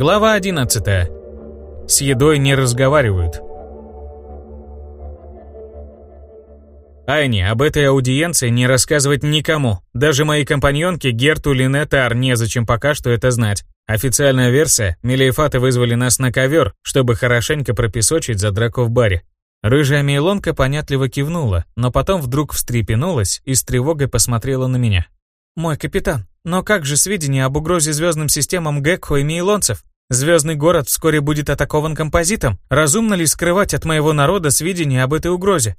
Глава 11. С едой не разговаривают. Айни, об этой аудиенции не рассказывать никому. Даже моей компаньонке Герту Линетар незачем пока что это знать. Официальная версия – Мелиефаты вызвали нас на ковер, чтобы хорошенько пропесочить за драку в баре. Рыжая Мейлонка понятливо кивнула, но потом вдруг встрепенулась и с тревогой посмотрела на меня. «Мой капитан, но как же сведения об угрозе звездным системам Гекхо и Мейлонцев? Звездный город вскоре будет атакован композитом. Разумно ли скрывать от моего народа сведения об этой угрозе?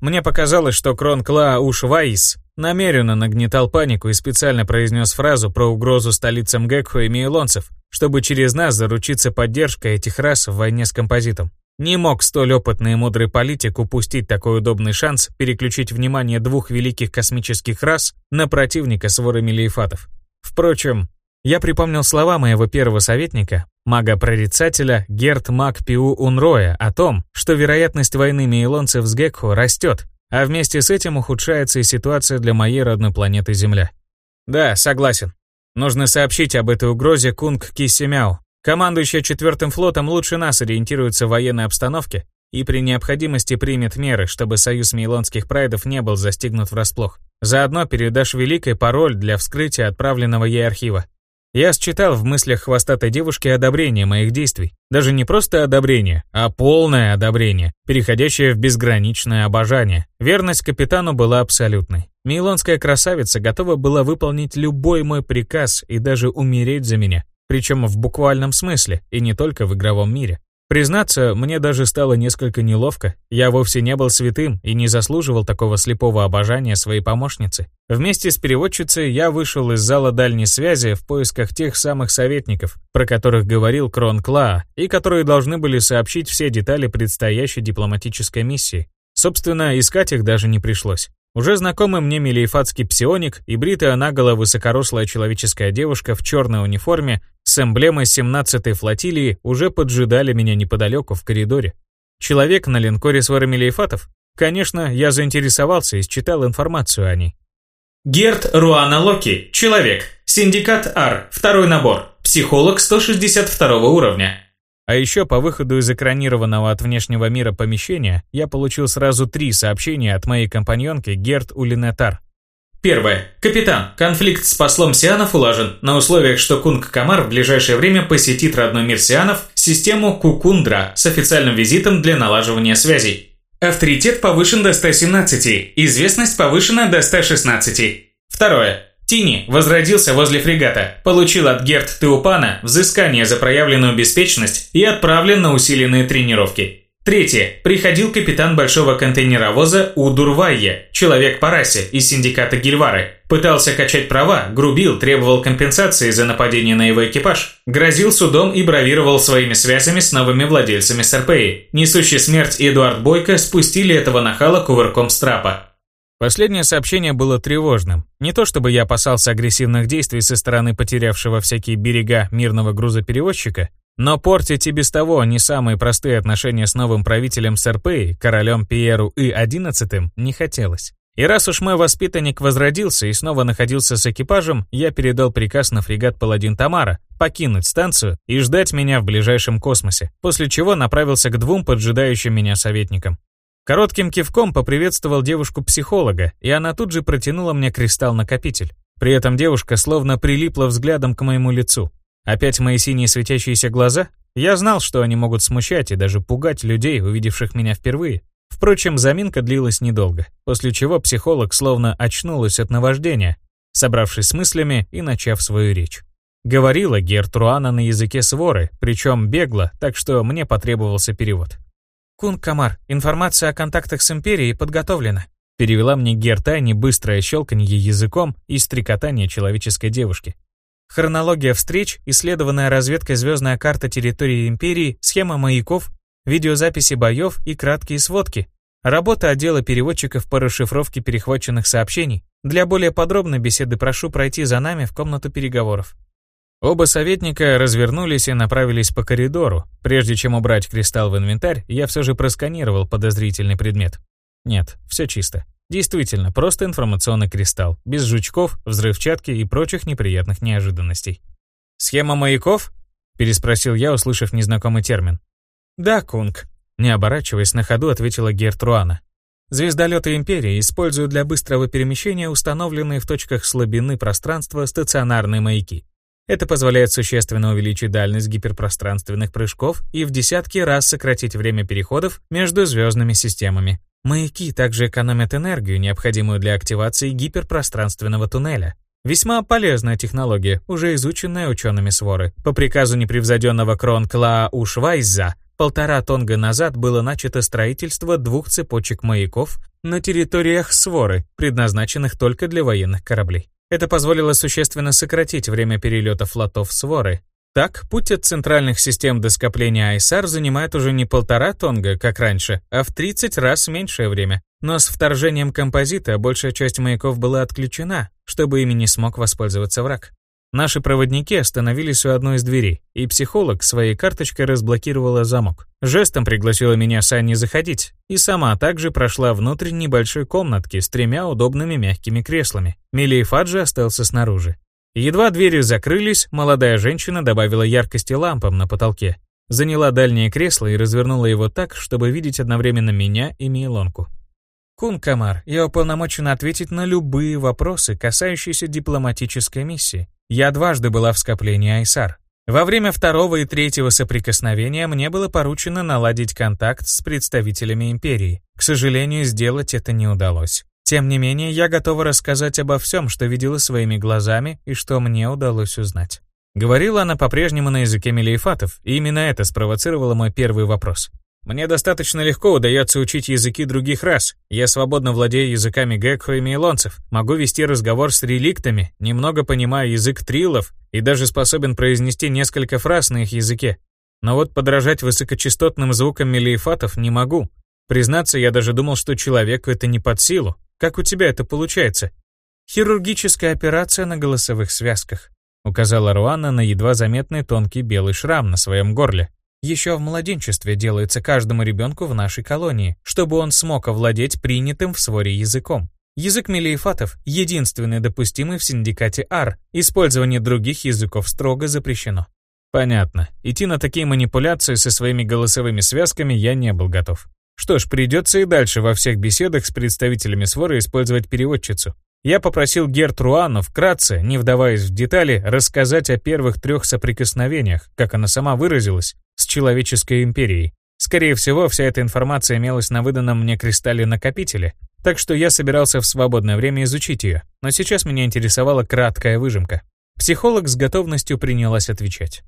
Мне показалось, что Крон Кла Ушваис намеренно нагнетал панику и специально произнес фразу про угрозу столицам Гекхо и Мейлонцев, чтобы через нас заручиться поддержкой этих рас в войне с композитом. Не мог столь опытный и мудрый политик упустить такой удобный шанс переключить внимание двух великих космических рас на противника своры мелиефатов. Впрочем, я припомнил слова моего первого советника, мага-прорицателя Герт Мак Пиу Унроя о том, что вероятность войны мейлонцев с Гекхо растет, а вместе с этим ухудшается и ситуация для моей родной планеты Земля. Да, согласен. Нужно сообщить об этой угрозе Кунг Кисимяо, Командующий четвертым флотом лучше нас ориентируется в военной обстановке и при необходимости примет меры, чтобы союз мейлонских прайдов не был застигнут врасплох. Заодно передашь Великой пароль для вскрытия отправленного ей архива. Я считал в мыслях хвостатой девушки одобрение моих действий. Даже не просто одобрение, а полное одобрение, переходящее в безграничное обожание. Верность капитану была абсолютной. Мейлонская красавица готова была выполнить любой мой приказ и даже умереть за меня. Причем в буквальном смысле, и не только в игровом мире. Признаться, мне даже стало несколько неловко. Я вовсе не был святым и не заслуживал такого слепого обожания своей помощницы. Вместе с переводчицей я вышел из зала дальней связи в поисках тех самых советников, про которых говорил Крон Клаа, и которые должны были сообщить все детали предстоящей дипломатической миссии. Собственно, искать их даже не пришлось. Уже знакомый мне мелиефатский псионик и бритая наголо высокорослая человеческая девушка в черной униформе с эмблемой 17-й флотилии уже поджидали меня неподалеку в коридоре. Человек на линкоре с Мелиефатов? Конечно, я заинтересовался и считал информацию о ней. Герт Руана Локи, человек, синдикат Ар, второй набор, психолог 162 уровня, а еще по выходу из экранированного от внешнего мира помещения я получил сразу три сообщения от моей компаньонки Герт Улинетар. Первое. Капитан, конфликт с послом Сианов улажен на условиях, что Кунг Камар в ближайшее время посетит родной мир Сианов, систему Кукундра с официальным визитом для налаживания связей. Авторитет повышен до 117, известность повышена до 116. Второе. Тини возродился возле фрегата, получил от Герт Теупана взыскание за проявленную беспечность и отправлен на усиленные тренировки. Третье. Приходил капитан большого контейнеровоза Удурвайе, человек по из синдиката Гильвары. Пытался качать права, грубил, требовал компенсации за нападение на его экипаж. Грозил судом и бравировал своими связями с новыми владельцами Сарпеи. Несущий смерть Эдуард Бойко спустили этого нахала кувырком с трапа. Последнее сообщение было тревожным. Не то чтобы я опасался агрессивных действий со стороны потерявшего всякие берега мирного грузоперевозчика, но портить и без того не самые простые отношения с новым правителем СРП, королем Пьеру и одиннадцатым, не хотелось. И раз уж мой воспитанник возродился и снова находился с экипажем, я передал приказ на фрегат «Паладин Тамара» покинуть станцию и ждать меня в ближайшем космосе, после чего направился к двум поджидающим меня советникам. Коротким кивком поприветствовал девушку-психолога, и она тут же протянула мне кристалл-накопитель. При этом девушка словно прилипла взглядом к моему лицу. Опять мои синие светящиеся глаза? Я знал, что они могут смущать и даже пугать людей, увидевших меня впервые. Впрочем, заминка длилась недолго, после чего психолог словно очнулась от наваждения, собравшись с мыслями и начав свою речь. Говорила Гертруана на языке своры, причем бегло, так что мне потребовался перевод. «Кун Камар, информация о контактах с Империей подготовлена», перевела мне Гертайни быстрое щелканье языком и стрекотание человеческой девушки. Хронология встреч, исследованная разведкой звездная карта территории Империи, схема маяков, видеозаписи боев и краткие сводки. Работа отдела переводчиков по расшифровке перехваченных сообщений. Для более подробной беседы прошу пройти за нами в комнату переговоров. Оба советника развернулись и направились по коридору. Прежде чем убрать кристалл в инвентарь, я все же просканировал подозрительный предмет. Нет, все чисто. Действительно, просто информационный кристалл, без жучков, взрывчатки и прочих неприятных неожиданностей. Схема маяков? — переспросил я, услышав незнакомый термин. «Да, Кунг», — не оборачиваясь на ходу, ответила Гертруана. Звездолеты Империи используют для быстрого перемещения установленные в точках слабины пространства стационарные маяки. Это позволяет существенно увеличить дальность гиперпространственных прыжков и в десятки раз сократить время переходов между звездными системами. Маяки также экономят энергию, необходимую для активации гиперпространственного туннеля. Весьма полезная технология, уже изученная учеными Своры. По приказу непревзойденного Кронкла Ушвайза полтора тонга назад было начато строительство двух цепочек маяков на территориях Своры, предназначенных только для военных кораблей. Это позволило существенно сократить время перелета флотов Своры. Так, путь от центральных систем до скопления Айсар занимает уже не полтора тонга, как раньше, а в 30 раз меньшее время. Но с вторжением композита большая часть маяков была отключена, чтобы ими не смог воспользоваться враг. Наши проводники остановились у одной из дверей, и психолог своей карточкой разблокировала замок. Жестом пригласила меня с Аней заходить, и сама также прошла внутрь небольшой комнатки с тремя удобными мягкими креслами. Милейфат же остался снаружи. Едва двери закрылись, молодая женщина добавила яркости лампам на потолке, заняла дальнее кресло и развернула его так, чтобы видеть одновременно меня и Мейлонку. «Кун Камар, я уполномочена ответить на любые вопросы, касающиеся дипломатической миссии. Я дважды была в скоплении Айсар. Во время второго и третьего соприкосновения мне было поручено наладить контакт с представителями империи. К сожалению, сделать это не удалось. Тем не менее, я готова рассказать обо всем, что видела своими глазами и что мне удалось узнать. Говорила она по-прежнему на языке мелиефатов, и именно это спровоцировало мой первый вопрос. Мне достаточно легко удается учить языки других рас. Я свободно владею языками гекхо и мейлонцев, могу вести разговор с реликтами, немного понимаю язык трилов и даже способен произнести несколько фраз на их языке. Но вот подражать высокочастотным звукам мелиефатов не могу. Признаться, я даже думал, что человеку это не под силу. Как у тебя это получается? Хирургическая операция на голосовых связках, указала Руанна на едва заметный тонкий белый шрам на своем горле. Еще в младенчестве делается каждому ребенку в нашей колонии, чтобы он смог овладеть принятым в своре языком. Язык мелиефатов – единственный допустимый в синдикате АР, использование других языков строго запрещено. Понятно. Идти на такие манипуляции со своими голосовыми связками я не был готов. Что ж, придется и дальше во всех беседах с представителями своры использовать переводчицу. Я попросил Герт Руану вкратце, не вдаваясь в детали, рассказать о первых трех соприкосновениях, как она сама выразилась, с человеческой империей. Скорее всего, вся эта информация имелась на выданном мне кристалле-накопителе, так что я собирался в свободное время изучить ее, но сейчас меня интересовала краткая выжимка. Психолог с готовностью принялась отвечать.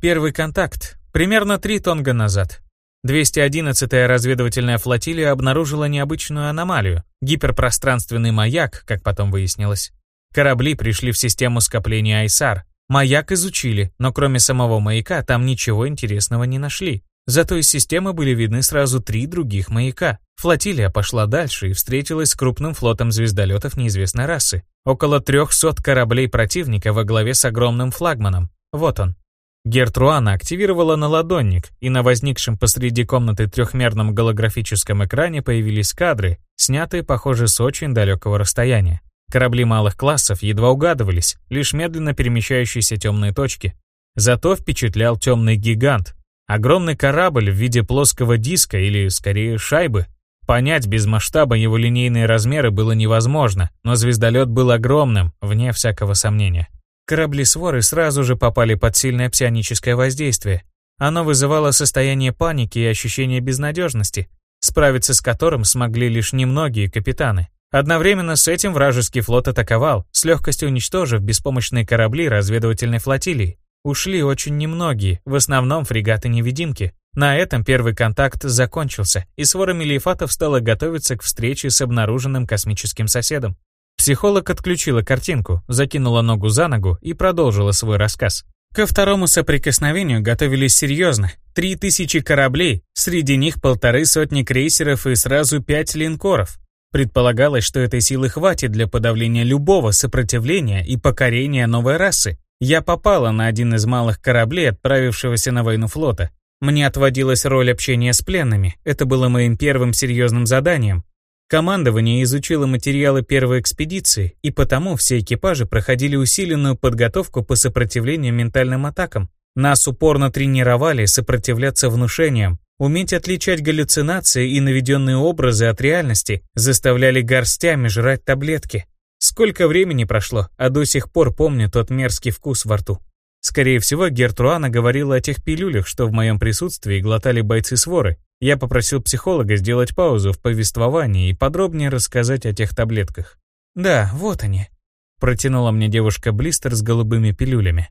Первый контакт. Примерно три тонга назад. 211-я разведывательная флотилия обнаружила необычную аномалию — гиперпространственный маяк, как потом выяснилось. Корабли пришли в систему скопления Айсар, Маяк изучили, но кроме самого маяка там ничего интересного не нашли. Зато из системы были видны сразу три других маяка. Флотилия пошла дальше и встретилась с крупным флотом звездолетов неизвестной расы. Около 300 кораблей противника во главе с огромным флагманом. Вот он. Гертруана активировала наладонник, и на возникшем посреди комнаты трехмерном голографическом экране появились кадры, снятые, похоже, с очень далекого расстояния. Корабли малых классов едва угадывались, лишь медленно перемещающиеся темные точки. Зато впечатлял темный гигант. Огромный корабль в виде плоского диска или, скорее, шайбы. Понять без масштаба его линейные размеры было невозможно, но звездолет был огромным, вне всякого сомнения. Корабли-своры сразу же попали под сильное псионическое воздействие. Оно вызывало состояние паники и ощущение безнадежности, справиться с которым смогли лишь немногие капитаны. Одновременно с этим вражеский флот атаковал, с легкостью уничтожив беспомощные корабли разведывательной флотилии. Ушли очень немногие, в основном фрегаты-невидимки. На этом первый контакт закончился, и свора Мелиефатов стала готовиться к встрече с обнаруженным космическим соседом. Психолог отключила картинку, закинула ногу за ногу и продолжила свой рассказ. Ко второму соприкосновению готовились серьезно. Три тысячи кораблей, среди них полторы сотни крейсеров и сразу пять линкоров. Предполагалось, что этой силы хватит для подавления любого сопротивления и покорения новой расы. Я попала на один из малых кораблей, отправившегося на войну флота. Мне отводилась роль общения с пленными. Это было моим первым серьезным заданием. Командование изучило материалы первой экспедиции, и потому все экипажи проходили усиленную подготовку по сопротивлению ментальным атакам. Нас упорно тренировали сопротивляться внушениям, уметь отличать галлюцинации и наведенные образы от реальности, заставляли горстями жрать таблетки. Сколько времени прошло, а до сих пор помню тот мерзкий вкус во рту. Скорее всего, Гертруана говорила о тех пилюлях, что в моем присутствии глотали бойцы своры. Я попросил психолога сделать паузу в повествовании и подробнее рассказать о тех таблетках. «Да, вот они», — протянула мне девушка Блистер с голубыми пилюлями.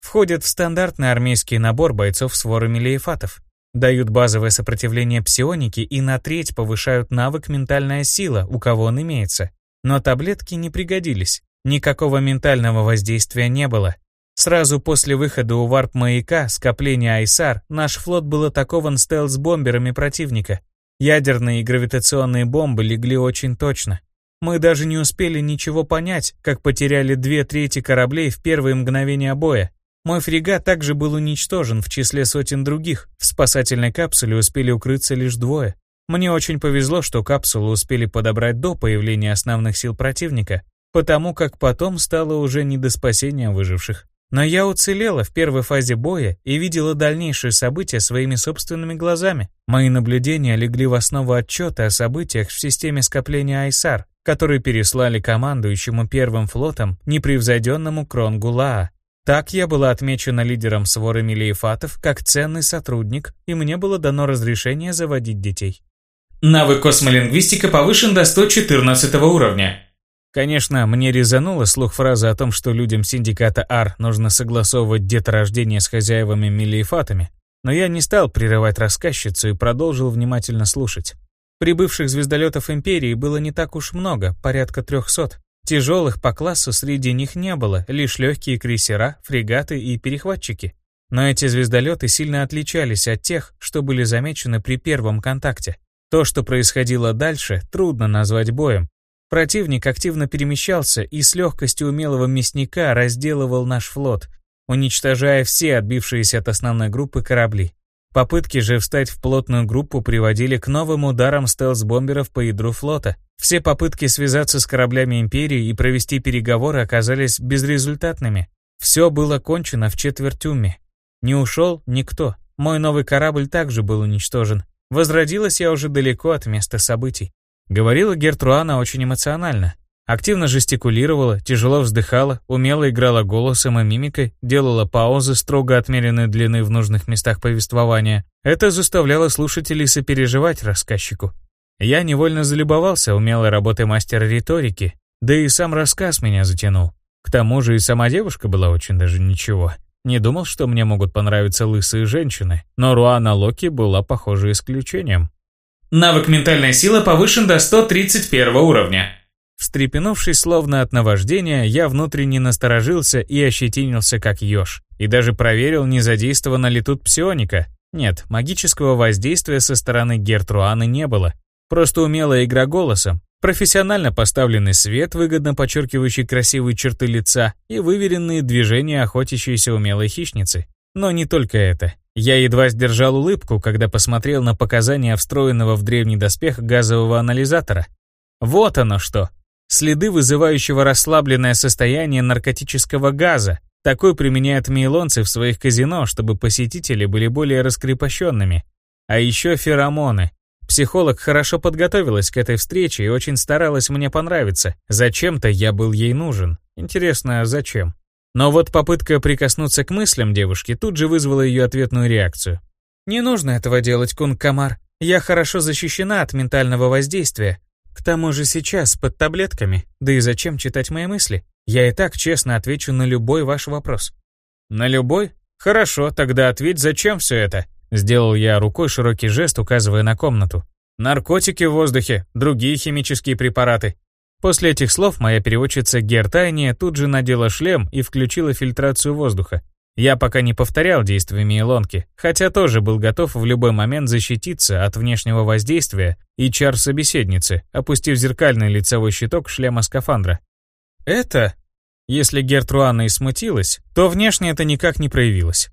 Входят в стандартный армейский набор бойцов своры Мелиефатов. Дают базовое сопротивление псионике и на треть повышают навык «Ментальная сила», у кого он имеется. Но таблетки не пригодились. Никакого ментального воздействия не было. Сразу после выхода у варп-маяка скопления Айсар наш флот был атакован стелс-бомберами противника. Ядерные и гравитационные бомбы легли очень точно. Мы даже не успели ничего понять, как потеряли две трети кораблей в первые мгновения боя. Мой фрегат также был уничтожен в числе сотен других. В спасательной капсуле успели укрыться лишь двое. Мне очень повезло, что капсулу успели подобрать до появления основных сил противника, потому как потом стало уже не до спасения выживших. Но я уцелела в первой фазе боя и видела дальнейшие события своими собственными глазами. Мои наблюдения легли в основу отчета о событиях в системе скопления Айсар, который переслали командующему первым флотом непревзойденному Кронгу Лаа. Так я была отмечена лидером своры Мелиефатов как ценный сотрудник, и мне было дано разрешение заводить детей. Навык космолингвистика повышен до 114 уровня. Конечно, мне резанула слух фраза о том, что людям синдиката АР нужно согласовывать деторождение с хозяевами Мелиефатами, но я не стал прерывать рассказчицу и продолжил внимательно слушать. Прибывших звездолетов Империи было не так уж много, порядка трехсот. Тяжелых по классу среди них не было, лишь легкие крейсера, фрегаты и перехватчики. Но эти звездолеты сильно отличались от тех, что были замечены при первом контакте. То, что происходило дальше, трудно назвать боем. Противник активно перемещался и с легкостью умелого мясника разделывал наш флот, уничтожая все отбившиеся от основной группы корабли. Попытки же встать в плотную группу приводили к новым ударам стелс-бомберов по ядру флота. Все попытки связаться с кораблями Империи и провести переговоры оказались безрезультатными. Все было кончено в четверть уме. Не ушел никто. Мой новый корабль также был уничтожен. Возродилась я уже далеко от места событий. Говорила Гертруана очень эмоционально. Активно жестикулировала, тяжело вздыхала, умело играла голосом и мимикой, делала паузы строго отмеренной длины в нужных местах повествования. Это заставляло слушателей сопереживать рассказчику. Я невольно залюбовался умелой работой мастера риторики, да и сам рассказ меня затянул. К тому же и сама девушка была очень даже ничего. Не думал, что мне могут понравиться лысые женщины, но Руана Локи была, похоже, исключением. Навык «Ментальная сила» повышен до 131 уровня. Встрепенувшись словно от наваждения, я внутренне насторожился и ощетинился как еж. И даже проверил, не задействована ли тут псионика. Нет, магического воздействия со стороны Гертруаны не было. Просто умелая игра голосом, профессионально поставленный свет, выгодно подчеркивающий красивые черты лица, и выверенные движения охотящейся умелой хищницы. Но не только это. Я едва сдержал улыбку, когда посмотрел на показания встроенного в древний доспех газового анализатора. Вот оно что. Следы вызывающего расслабленное состояние наркотического газа. Такой применяют мейлонцы в своих казино, чтобы посетители были более раскрепощенными. А еще феромоны. Психолог хорошо подготовилась к этой встрече и очень старалась мне понравиться. Зачем-то я был ей нужен. Интересно, зачем? Но вот попытка прикоснуться к мыслям девушки тут же вызвала ее ответную реакцию. «Не нужно этого делать, Кунг-Камар. Я хорошо защищена от ментального воздействия. К тому же сейчас под таблетками, да и зачем читать мои мысли? Я и так честно отвечу на любой ваш вопрос. На любой? Хорошо, тогда ответь, зачем все это? Сделал я рукой широкий жест, указывая на комнату. Наркотики в воздухе, другие химические препараты. После этих слов моя переводчица Гертайния тут же надела шлем и включила фильтрацию воздуха. Я пока не повторял действиями Илонки, хотя тоже был готов в любой момент защититься от внешнего воздействия и чар собеседницы, опустив зеркальный лицевой щиток шлема скафандра. Это, если Гертруана и смутилась, то внешне это никак не проявилось.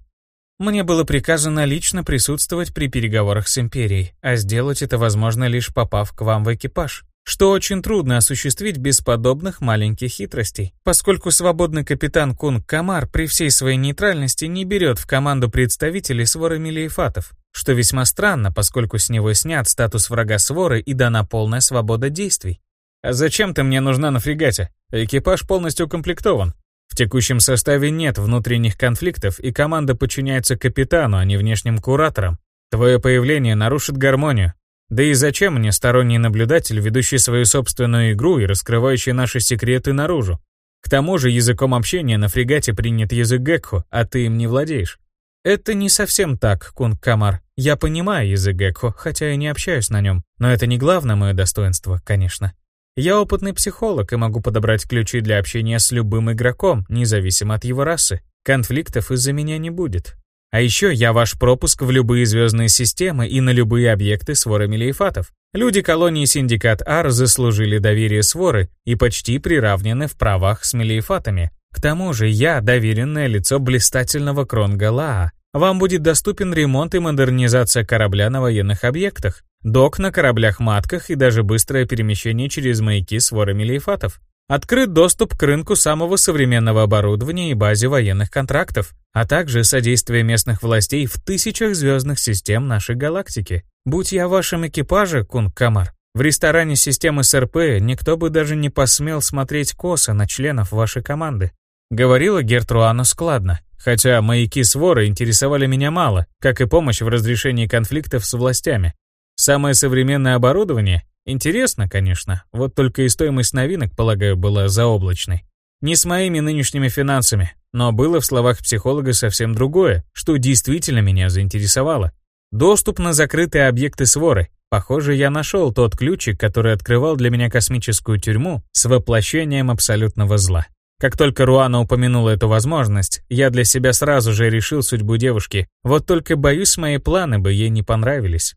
Мне было приказано лично присутствовать при переговорах с Империей, а сделать это возможно лишь попав к вам в экипаж. Что очень трудно осуществить без подобных маленьких хитростей, поскольку свободный капитан Кунг Камар при всей своей нейтральности не берет в команду представителей своры Мелиефатов, что весьма странно, поскольку с него снят статус врага своры и дана полная свобода действий. А зачем ты мне нужна на фрегате? Экипаж полностью укомплектован. В текущем составе нет внутренних конфликтов, и команда подчиняется капитану, а не внешним кураторам. Твое появление нарушит гармонию. Да и зачем мне сторонний наблюдатель, ведущий свою собственную игру и раскрывающий наши секреты наружу? К тому же языком общения на фрегате принят язык Гекхо, а ты им не владеешь. Это не совсем так, Кунг Камар. Я понимаю язык Гекхо, хотя и не общаюсь на нем. Но это не главное мое достоинство, конечно. Я опытный психолог и могу подобрать ключи для общения с любым игроком, независимо от его расы. Конфликтов из-за меня не будет. А еще я ваш пропуск в любые звездные системы и на любые объекты своры Мелиефатов. Люди колонии Синдикат Ар заслужили доверие своры и почти приравнены в правах с Мелиефатами. К тому же я доверенное лицо блистательного Кронга Лаа. Вам будет доступен ремонт и модернизация корабля на военных объектах, док на кораблях-матках и даже быстрое перемещение через маяки своры Мелиефатов. Открыт доступ к рынку самого современного оборудования и базе военных контрактов, а также содействие местных властей в тысячах звездных систем нашей галактики. Будь я вашим экипаже, Кунг Камар, в ресторане системы СРП никто бы даже не посмел смотреть косо на членов вашей команды. Говорила Гертруану складно, хотя маяки свора интересовали меня мало, как и помощь в разрешении конфликтов с властями. Самое современное оборудование? Интересно, конечно, вот только и стоимость новинок, полагаю, была заоблачной. Не с моими нынешними финансами, но было в словах психолога совсем другое, что действительно меня заинтересовало. Доступ на закрытые объекты своры. Похоже, я нашел тот ключик, который открывал для меня космическую тюрьму с воплощением абсолютного зла. Как только Руана упомянула эту возможность, я для себя сразу же решил судьбу девушки, вот только боюсь, мои планы бы ей не понравились.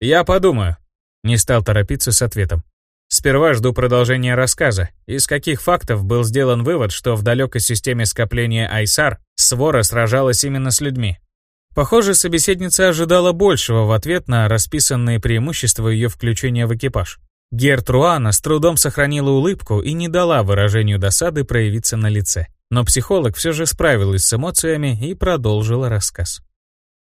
«Я подумаю». Не стал торопиться с ответом. Сперва жду продолжения рассказа. Из каких фактов был сделан вывод, что в далекой системе скопления Айсар свора сражалась именно с людьми? Похоже, собеседница ожидала большего в ответ на расписанные преимущества ее включения в экипаж. Гертруана с трудом сохранила улыбку и не дала выражению досады проявиться на лице. Но психолог все же справилась с эмоциями и продолжила рассказ.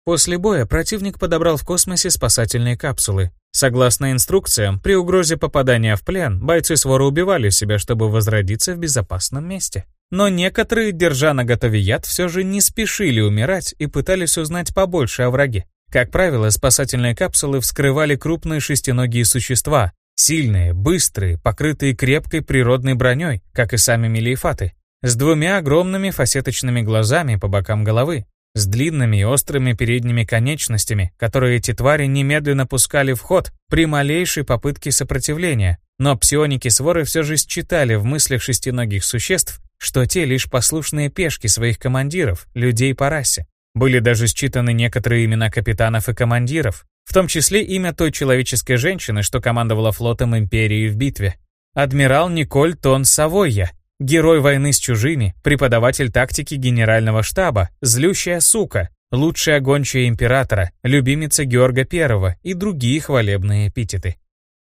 После боя противник подобрал в космосе спасательные капсулы. Согласно инструкциям, при угрозе попадания в плен, бойцы свора убивали себя, чтобы возродиться в безопасном месте. Но некоторые, держа на готове яд, все же не спешили умирать и пытались узнать побольше о враге. Как правило, спасательные капсулы вскрывали крупные шестиногие существа, сильные, быстрые, покрытые крепкой природной броней, как и сами мелиефаты, с двумя огромными фасеточными глазами по бокам головы, с длинными и острыми передними конечностями, которые эти твари немедленно пускали в ход при малейшей попытке сопротивления. Но псионики своры все же считали в мыслях шестиногих существ, что те лишь послушные пешки своих командиров, людей по расе. Были даже считаны некоторые имена капитанов и командиров, в том числе имя той человеческой женщины, что командовала флотом Империи в битве. Адмирал Николь Тон Савойя, Герой войны с чужими, преподаватель тактики генерального штаба, злющая сука, лучшая гончая императора, любимица Георга I и другие хвалебные эпитеты.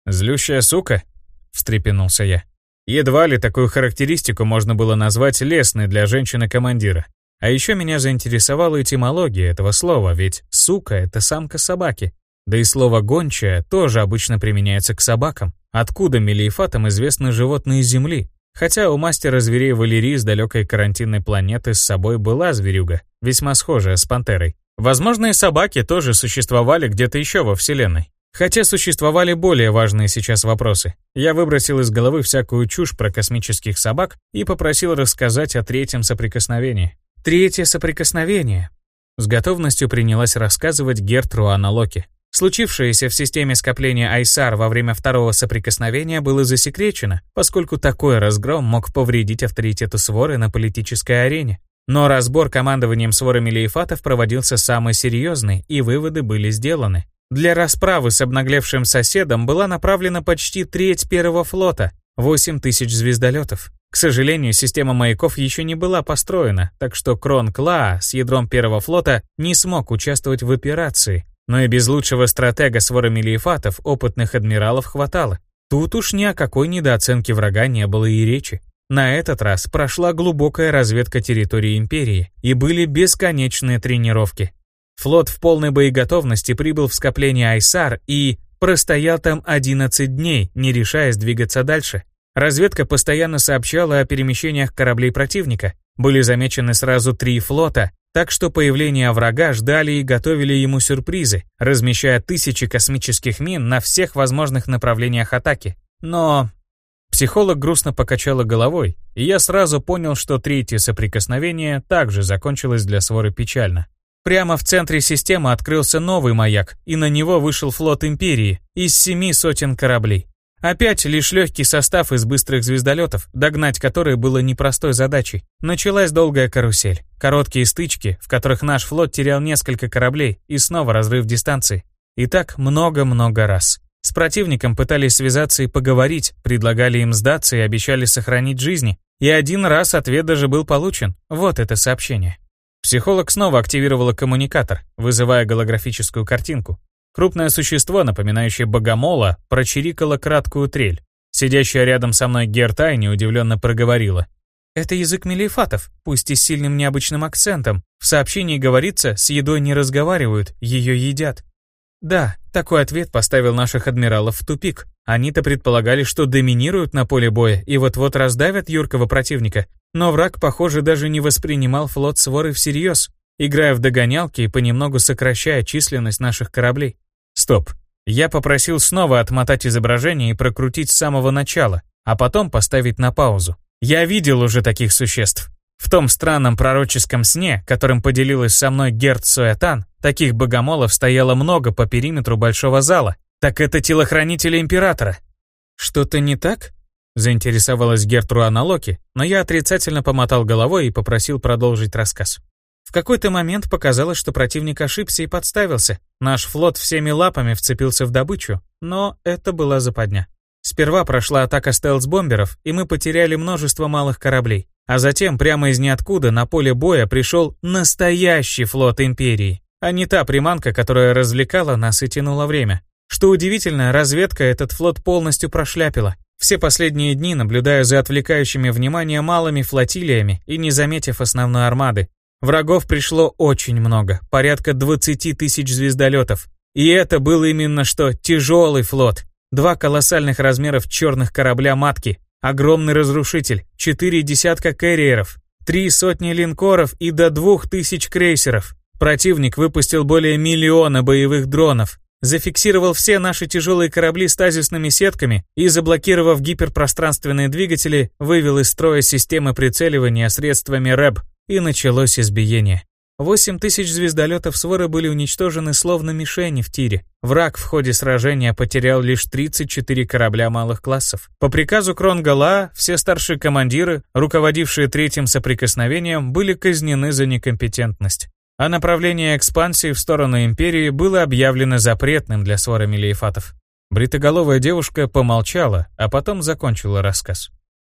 «Злющая сука?» — встрепенулся я. Едва ли такую характеристику можно было назвать лестной для женщины-командира. А еще меня заинтересовала этимология этого слова, ведь «сука» — это самка собаки. Да и слово «гончая» тоже обычно применяется к собакам. Откуда мелиефатам известны животные Земли? Хотя у мастера зверей Валерии с далекой карантинной планеты с собой была зверюга, весьма схожая с пантерой. Возможно, и собаки тоже существовали где-то еще во Вселенной. Хотя существовали более важные сейчас вопросы. Я выбросил из головы всякую чушь про космических собак и попросил рассказать о третьем соприкосновении. Третье соприкосновение. С готовностью принялась рассказывать Гертруана Локи. Случившееся в системе скопления Айсар во время второго соприкосновения было засекречено, поскольку такой разгром мог повредить авторитету своры на политической арене. Но разбор командованием своры Мелиефатов проводился самый серьезный, и выводы были сделаны. Для расправы с обнаглевшим соседом была направлена почти треть первого флота, 8 тысяч звездолетов. К сожалению, система маяков еще не была построена, так что Крон Клаа с ядром первого флота не смог участвовать в операции, но и без лучшего стратега своры Мелиефатов опытных адмиралов хватало. Тут уж ни о какой недооценке врага не было и речи. На этот раз прошла глубокая разведка территории Империи и были бесконечные тренировки. Флот в полной боеготовности прибыл в скопление Айсар и простоял там 11 дней, не решаясь двигаться дальше. Разведка постоянно сообщала о перемещениях кораблей противника. Были замечены сразу три флота, так что появление врага ждали и готовили ему сюрпризы, размещая тысячи космических мин на всех возможных направлениях атаки. Но Психолог грустно покачала головой, и я сразу понял, что третье соприкосновение также закончилось для своры печально. Прямо в центре системы открылся новый маяк, и на него вышел флот Империи из семи сотен кораблей. Опять лишь легкий состав из быстрых звездолетов, догнать которые было непростой задачей. Началась долгая карусель. Короткие стычки, в которых наш флот терял несколько кораблей, и снова разрыв дистанции. И так много-много раз. С противником пытались связаться и поговорить, предлагали им сдаться и обещали сохранить жизни. И один раз ответ даже был получен. Вот это сообщение. Психолог снова активировала коммуникатор, вызывая голографическую картинку. Крупное существо, напоминающее богомола, прочирикало краткую трель. Сидящая рядом со мной Гертайни удивленно проговорила. «Это язык мелифатов, пусть и с сильным необычным акцентом. В сообщении говорится, с едой не разговаривают, ее едят. Да, такой ответ поставил наших адмиралов в тупик. Они-то предполагали, что доминируют на поле боя и вот-вот раздавят юркого противника. Но враг, похоже, даже не воспринимал флот своры всерьез, играя в догонялки и понемногу сокращая численность наших кораблей. Стоп. Я попросил снова отмотать изображение и прокрутить с самого начала, а потом поставить на паузу. Я видел уже таких существ. В том странном пророческом сне, которым поделилась со мной Герт Суэтан, таких богомолов стояло много по периметру большого зала. Так это телохранители императора. Что-то не так? Заинтересовалась Гертру Аналоки, но я отрицательно помотал головой и попросил продолжить рассказ. В какой-то момент показалось, что противник ошибся и подставился. Наш флот всеми лапами вцепился в добычу, но это была западня. Сперва прошла атака стелс-бомберов, и мы потеряли множество малых кораблей. А затем прямо из ниоткуда на поле боя пришел настоящий флот Империи, а не та приманка, которая развлекала нас и тянула время. Что удивительно, разведка этот флот полностью прошляпила. Все последние дни наблюдая за отвлекающими внимание малыми флотилиями и не заметив основной армады. Врагов пришло очень много, порядка 20 тысяч звездолетов. И это был именно что тяжелый флот. Два колоссальных размеров черных корабля-матки, Огромный разрушитель, четыре десятка кэрриеров, три сотни линкоров и до двух тысяч крейсеров. Противник выпустил более миллиона боевых дронов, зафиксировал все наши тяжелые корабли стазисными сетками и, заблокировав гиперпространственные двигатели, вывел из строя системы прицеливания средствами РЭБ, и началось избиение. 8 тысяч звездолетов Своры были уничтожены словно мишени в тире. Враг в ходе сражения потерял лишь 34 корабля малых классов. По приказу Кронгала все старшие командиры, руководившие третьим соприкосновением, были казнены за некомпетентность. А направление экспансии в сторону Империи было объявлено запретным для Свора Мелиефатов. Бритоголовая девушка помолчала, а потом закончила рассказ.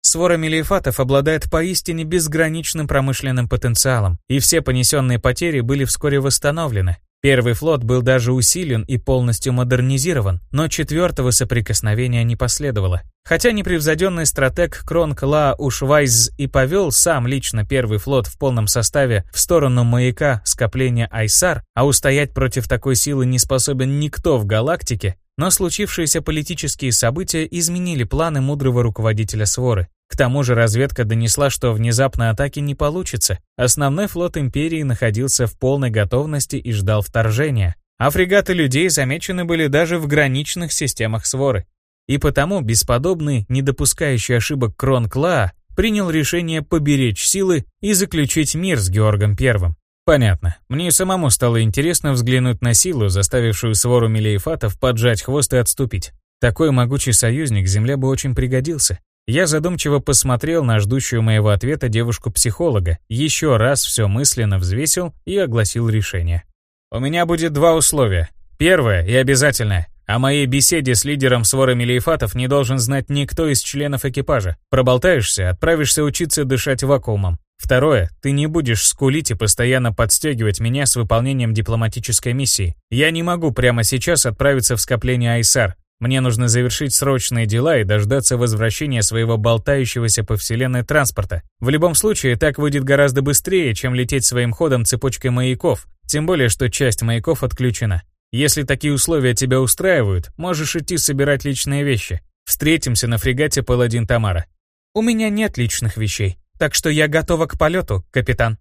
Свора мелиефатов обладает поистине безграничным промышленным потенциалом, и все понесенные потери были вскоре восстановлены. Первый флот был даже усилен и полностью модернизирован, но четвертого соприкосновения не последовало. Хотя непревзойденный стратег Кронк Ла Ушвайз и повел сам лично первый флот в полном составе в сторону маяка скопления Айсар, а устоять против такой силы не способен никто в галактике, но случившиеся политические события изменили планы мудрого руководителя Своры. К тому же разведка донесла, что внезапной атаки не получится. Основной флот Империи находился в полной готовности и ждал вторжения. А фрегаты людей замечены были даже в граничных системах Своры. И потому бесподобный, не допускающий ошибок Крон Клаа, принял решение поберечь силы и заключить мир с Георгом Первым. Понятно. Мне самому стало интересно взглянуть на силу, заставившую свору Мелиефатов поджать хвост и отступить. Такой могучий союзник земле бы очень пригодился. Я задумчиво посмотрел на ждущую моего ответа девушку-психолога, еще раз все мысленно взвесил и огласил решение. У меня будет два условия. Первое и обязательное. О моей беседе с лидером своры Мелиефатов не должен знать никто из членов экипажа. Проболтаешься, отправишься учиться дышать вакуумом. Второе, ты не будешь скулить и постоянно подстегивать меня с выполнением дипломатической миссии. Я не могу прямо сейчас отправиться в скопление Айсар. Мне нужно завершить срочные дела и дождаться возвращения своего болтающегося по вселенной транспорта. В любом случае, так выйдет гораздо быстрее, чем лететь своим ходом цепочкой маяков, тем более, что часть маяков отключена. Если такие условия тебя устраивают, можешь идти собирать личные вещи. Встретимся на фрегате Паладин Тамара. У меня нет личных вещей, так что я готова к полету, капитан.